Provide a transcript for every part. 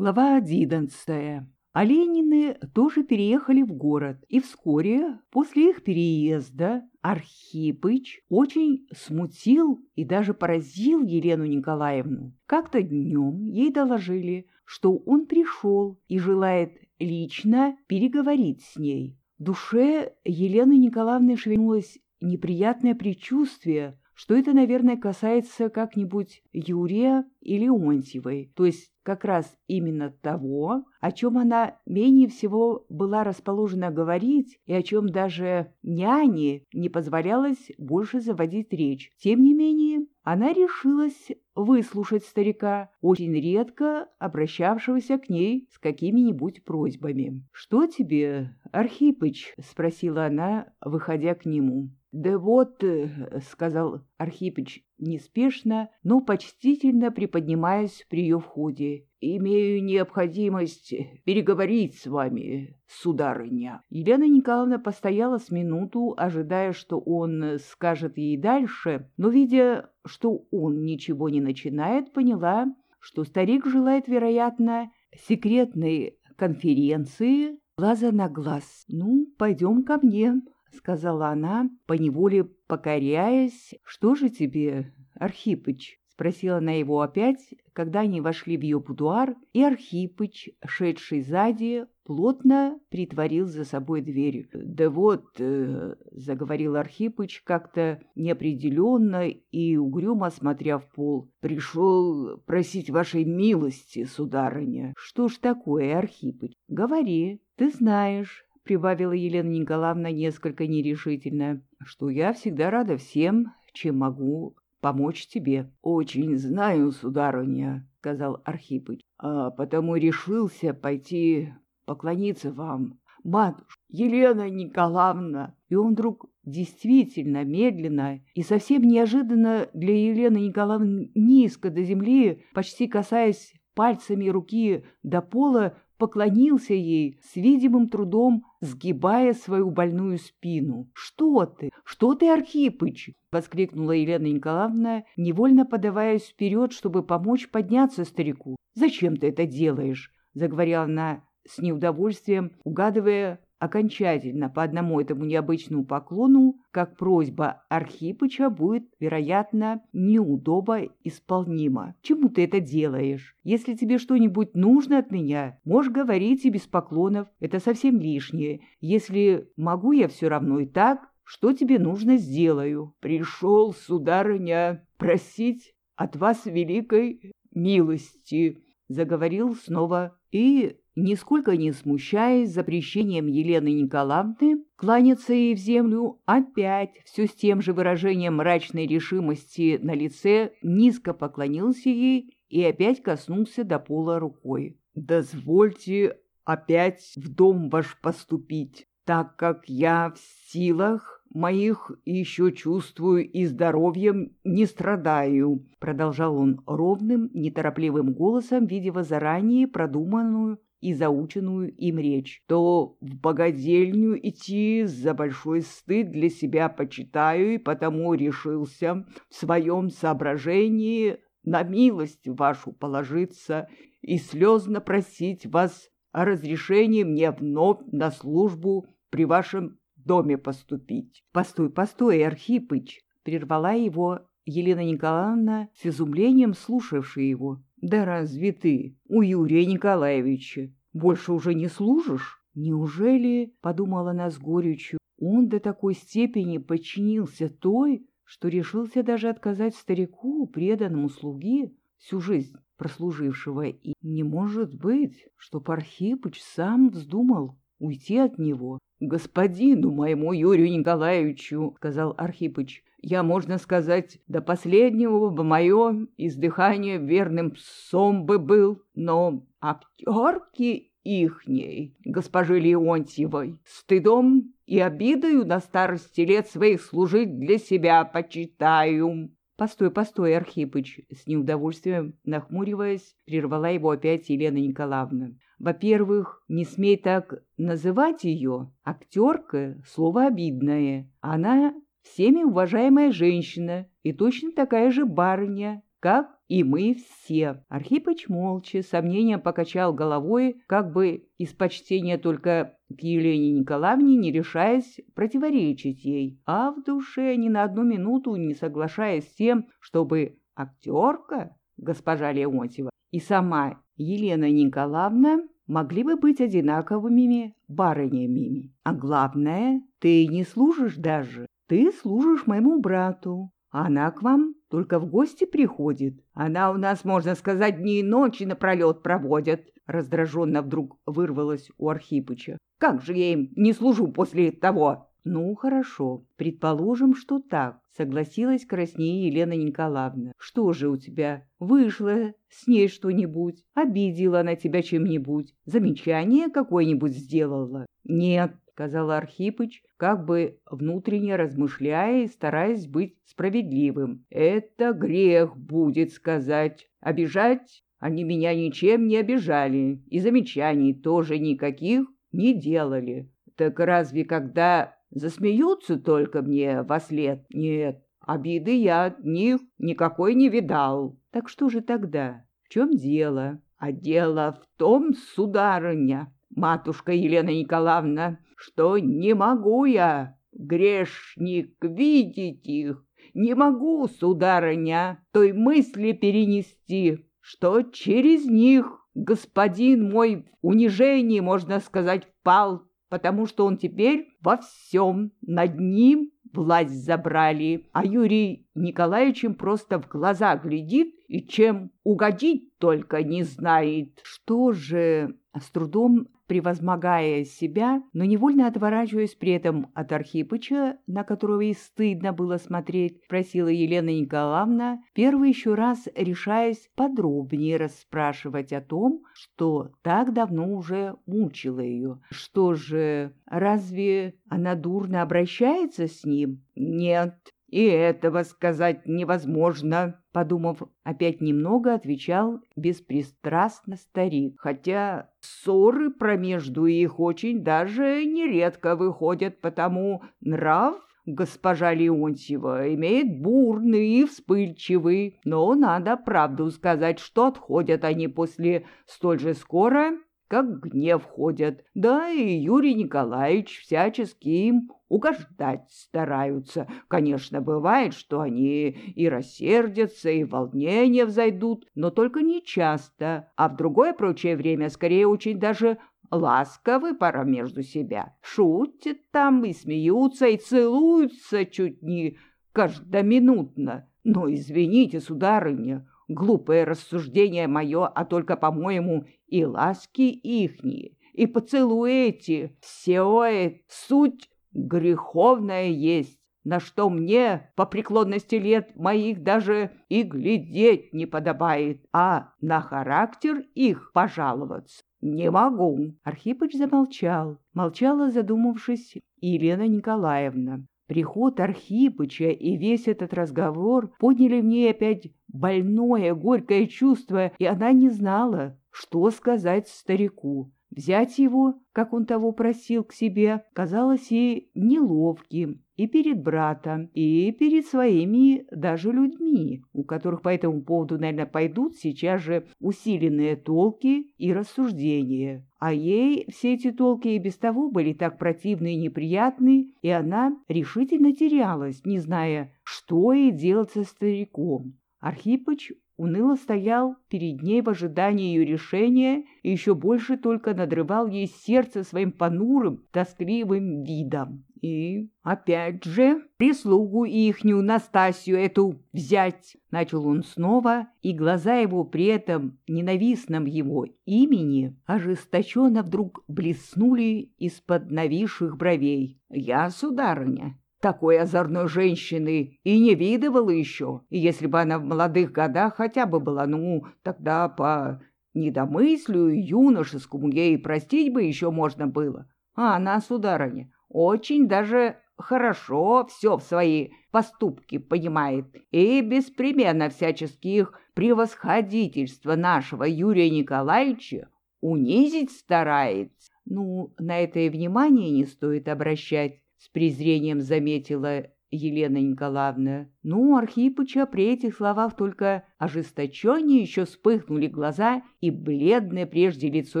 Глава одиннадцатая. Оленины тоже переехали в город, и вскоре после их переезда Архипыч очень смутил и даже поразил Елену Николаевну. Как-то днем ей доложили, что он пришел и желает лично переговорить с ней. В душе Елены Николаевны шевельнулось неприятное предчувствие, что это, наверное, касается как-нибудь Юрия или Леонтьевой, то есть как раз именно того, о чем она менее всего была расположена говорить и о чем даже няне не позволялось больше заводить речь. Тем не менее, она решилась выслушать старика, очень редко обращавшегося к ней с какими-нибудь просьбами. «Что тебе, Архипыч?» — спросила она, выходя к нему. «Да вот», — сказал Архипыч неспешно, но почтительно приподнимаясь при ее входе, «имею необходимость переговорить с вами, сударыня». Елена Николаевна постояла с минуту, ожидая, что он скажет ей дальше, но, видя, что он ничего не начинает, поняла, что старик желает, вероятно, секретной конференции глаза на глаз. «Ну, пойдем ко мне», — сказала она, поневоле покоряясь. «Что же тебе, Архипыч?» — спросила она его опять, когда они вошли в ее будуар, и Архипыч, шедший сзади, плотно притворил за собой дверь. «Да вот», э, — заговорил Архипыч как-то неопределенно и угрюмо смотря в пол, — «пришел просить вашей милости, сударыня». «Что ж такое, Архипыч? Говори, ты знаешь» прибавила Елена Николаевна несколько нерешительно, что я всегда рада всем, чем могу помочь тебе. — Очень знаю, сударыня, — сказал Архипыч, — а потому решился пойти поклониться вам. Матушка, Елена Николаевна! И он вдруг действительно медленно и совсем неожиданно для Елены Николаевны низко до земли, почти касаясь пальцами руки до пола, поклонился ей с видимым трудом, сгибая свою больную спину. «Что ты? Что ты, Архипыч?» — воскликнула Елена Николаевна, невольно подаваясь вперед, чтобы помочь подняться старику. «Зачем ты это делаешь?» — заговорила она с неудовольствием, угадывая окончательно по одному этому необычному поклону, как просьба Архипыча будет, вероятно, неудобо исполнима. Чему ты это делаешь? Если тебе что-нибудь нужно от меня, можешь говорить и без поклонов, это совсем лишнее. Если могу я все равно и так, что тебе нужно, сделаю. Пришел, сударыня, просить от вас великой милости, заговорил снова и нисколько не смущаясь запрещением Елены Николаевны кланяться ей в землю, опять все с тем же выражением мрачной решимости на лице низко поклонился ей и опять коснулся до пола рукой. «Дозвольте опять в дом ваш поступить, так как я в силах моих еще чувствую и здоровьем не страдаю», — продолжал он ровным, неторопливым голосом, видя заранее продуманную и заученную им речь, то в богадельню идти за большой стыд для себя почитаю и потому решился в своем соображении на милость вашу положиться и слезно просить вас о разрешении мне вновь на службу при вашем доме поступить. — Постой, постой, Архипыч! — прервала его Елена Николаевна с изумлением слушавшая его. Да разве ты у Юрия Николаевича больше уже не служишь? Неужели, — подумала она с горечью, — он до такой степени подчинился той, что решился даже отказать старику, преданному слуге, всю жизнь прослужившего, и не может быть, что Пархипыч сам вздумал уйти от него. — Господину моему Юрию Николаевичу, — сказал Архипыч, я, можно сказать, до последнего бы мое издыхание верным псом бы был, но актерки ихней, госпожи Леонтьевой, стыдом и обидою на старости лет своих служить для себя почитаю. «Постой, постой, Архипыч!» С неудовольствием, нахмуриваясь, прервала его опять Елена Николаевна. «Во-первых, не смей так называть ее. Актерка — слово обидное. Она всеми уважаемая женщина и точно такая же барыня, как и мы все. Архипыч молча, сомнением покачал головой, как бы из почтения только к Елене Николаевне, не решаясь противоречить ей, а в душе ни на одну минуту не соглашаясь с тем, чтобы актерка, госпожа Леонтьева, и сама Елена Николаевна могли бы быть одинаковыми барынями. А главное, ты не служишь даже, ты служишь моему брату, а она к вам только в гости приходит. Она у нас, можно сказать, дни и ночи напролет проводит. Раздраженно вдруг вырвалось у Архипыча. Как же я им не служу после того? Ну, хорошо, предположим, что так, согласилась краснее Елена Николаевна. Что же у тебя? Вышло с ней что-нибудь? Обидела она тебя чем-нибудь? Замечание какое-нибудь сделала? Нет, сказал Архипыч, как бы внутренне размышляя и стараясь быть справедливым. «Это грех будет сказать. Обижать они меня ничем не обижали, и замечаний тоже никаких не делали. Так разве когда засмеются только мне во след? Нет, обиды я от них никакой не видал. Так что же тогда? В чем дело? А дело в том, сударыня, матушка Елена Николаевна, что не могу я, грешник, видеть их, не могу, сударыня, той мысли перенести, что через них господин мой в унижении, можно сказать, впал, потому что он теперь во всем над ним власть забрали, а Юрий Николаевичем просто в глаза глядит и чем угодить только не знает. Что же, с трудом превозмогая себя, но невольно отворачиваясь при этом от Архипыча, на которого и стыдно было смотреть, просила Елена Николаевна, первый еще раз решаясь подробнее расспрашивать о том, что так давно уже мучило ее. Что же, разве она дурно обращается с ним? Нет, «И этого сказать невозможно», — подумав опять немного, отвечал беспристрастно старик. «Хотя ссоры промежду их очень даже нередко выходят, потому нрав госпожа Леонтьева имеет бурный и вспыльчивый, но надо правду сказать, что отходят они после столь же скоро, как гнев ходят. Да и Юрий Николаевич всячески им угождать стараются. Конечно, бывает, что они и рассердятся, и волнения взойдут, но только не часто, а в другое прочее время скорее очень даже ласковы пора между себя. Шутят там и смеются, и целуются чуть не каждоминутно. Но извините, сударыня, глупое рассуждение мое, а только, по-моему, и ласки ихние, и поцелуи эти, все суть греховная есть, на что мне по преклонности лет моих даже и глядеть не подобает, а на характер их пожаловаться не могу. Архипыч замолчал, молчала, задумавшись, Елена Николаевна. Приход Архипыча и весь этот разговор подняли в ней опять больное, горькое чувство, и она не знала, что сказать старику. Взять его, как он того просил к себе, казалось ей неловким и перед братом, и перед своими даже людьми, у которых по этому поводу, наверное, пойдут сейчас же усиленные толки и рассуждения. А ей все эти толки и без того были так противны и неприятны, и она решительно терялась, не зная, что ей делать со стариком. Архипыч уныло стоял перед ней в ожидании ее решения и еще больше только надрывал ей сердце своим понурым, тоскливым видом. И опять же прислугу ихнюю Настасью эту взять, начал он снова, и глаза его при этом ненавистном его имени ожесточенно вдруг блеснули из-под нависших бровей. «Я, сударыня, такой озорной женщины и не видывала еще. Если бы она в молодых годах хотя бы была, ну, тогда по недомыслию юношескому ей простить бы еще можно было. А она, сударыня, очень даже хорошо все в свои поступки понимает и беспременно всяческих превосходительства нашего Юрия Николаевича унизить старается. Ну, на это и внимание не стоит обращать. С презрением заметила Елена Николаевна. Ну, Архипыча при этих словах только ожесточеннее еще вспыхнули глаза, и бледное прежде лицо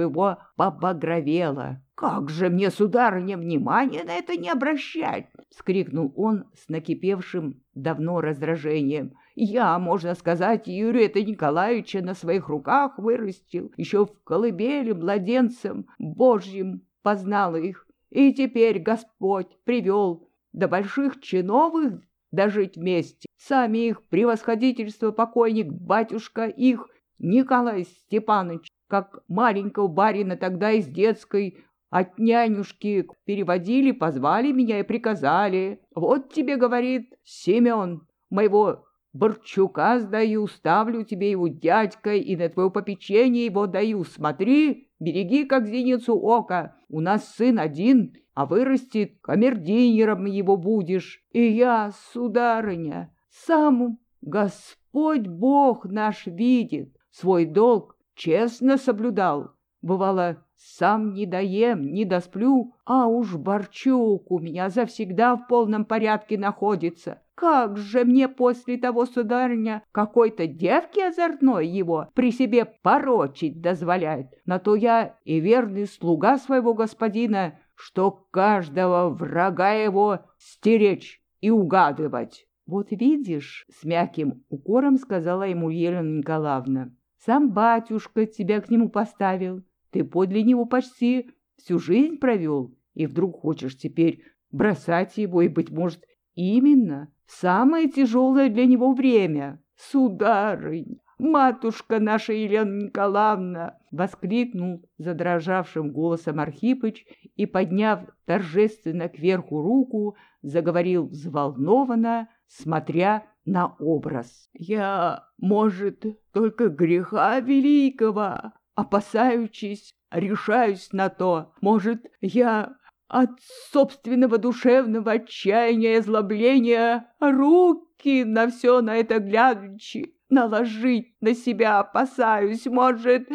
его побагровело. «Как же мне, сударыня, внимание на это не обращать!» — вскрикнул он с накипевшим давно раздражением. «Я, можно сказать, Юрия-то Николаевича на своих руках вырастил, еще в колыбели младенцем Божьим познал их, и теперь Господь привел до больших чиновых дожить вместе. Сами их превосходительство покойник, батюшка их, Николай Степанович, как маленького барина тогда из детской от нянюшки переводили, позвали меня и приказали. Вот тебе, говорит, Семен, моего Борчука сдаю, ставлю тебе его дядькой и на твое попечение его даю. Смотри, береги, как зеницу ока. У нас сын один, а вырастет, камердинером его будешь. И я, сударыня, сам Господь Бог наш видит, свой долг честно соблюдал. Бывало, сам не доем, не досплю, а уж Борчук у меня завсегда в полном порядке находится. Как же мне после того, сударыня, какой-то девки озорной его при себе порочить дозволяет? На то я и верный слуга своего господина, что каждого врага его стеречь и угадывать. «Вот видишь», — с мягким укором сказала ему Елена Николаевна, «сам батюшка тебя к нему поставил, ты подле него почти всю жизнь провел, и вдруг хочешь теперь бросать его и, быть может, именно самое тяжелое для него время. Сударыня, матушка наша Елена Николаевна!» — воскликнул задрожавшим голосом Архипыч и, подняв торжественно кверху руку, заговорил взволнованно, смотря на образ. «Я, может, только греха великого, опасаючись, решаюсь на то. Может, я от собственного душевного отчаяния и озлобления руки на все на это глядячи наложить на себя опасаюсь, может...»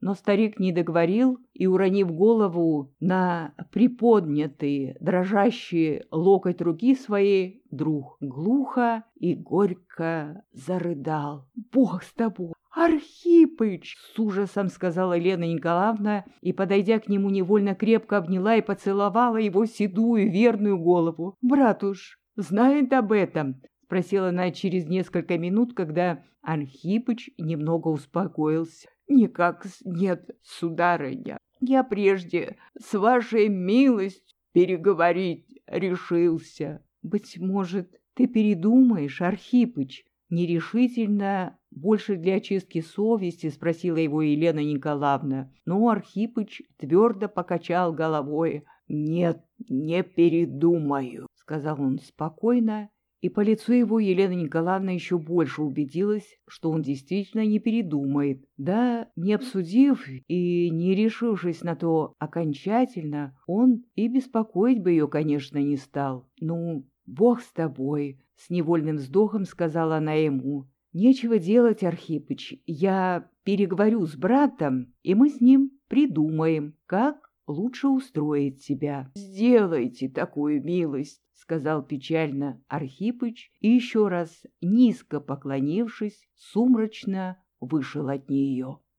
Но старик не договорил и, уронив голову на приподнятые, дрожащие локоть руки своей, вдруг глухо и горько зарыдал. «Бог с тобой! Архипыч!» — с ужасом сказала Лена Николаевна и, подойдя к нему, невольно крепко обняла и поцеловала его седую верную голову. «Брат уж знает об этом!» — спросила она через несколько минут, когда Архипыч немного успокоился. Никак нет, сударыня. Я прежде с вашей милостью переговорить решился. Быть может, ты передумаешь, Архипыч? Нерешительно, больше для очистки совести, спросила его Елена Николаевна. Но Архипыч твердо покачал головой. «Нет, не передумаю», — сказал он спокойно и по лицу его Елена Николаевна еще больше убедилась, что он действительно не передумает. Да, не обсудив и не решившись на то окончательно, он и беспокоить бы ее, конечно, не стал. «Ну, бог с тобой», — с невольным вздохом сказала она ему. «Нечего делать, Архипыч, я переговорю с братом, и мы с ним придумаем, как лучше устроить себя. Сделайте такую милость сказал печально Архипыч и еще раз, низко поклонившись, сумрачно вышел от нее.